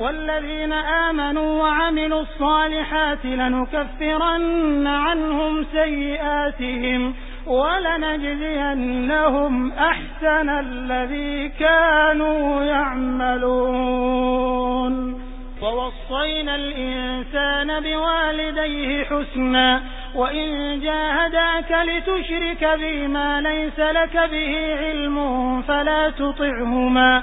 والذين آمنوا وعملوا الصالحات لنكفرن عنهم سيئاتهم ولنجزينهم أحسن الذي كانوا يعملون. ووصينا الإنسان بوالديه حسنا وإن جاهداك لتشرك بي ما ليس لك به علم فلا تطعهما.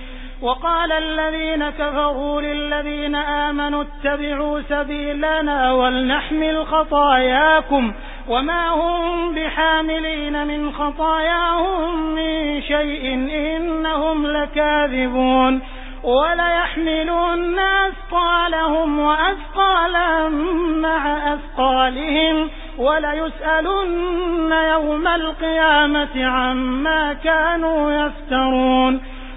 وقال الذين كفروا للذين آمنوا اتبعوا سبيلنا ولنحمل خطاياكم وما هم بحاملين من خطاياهم من شيء إنهم لكاذبون وليحملن أثقالهم وأثقالا مع أثقالهم وليسألن يوم القيامة عما كانوا يفترون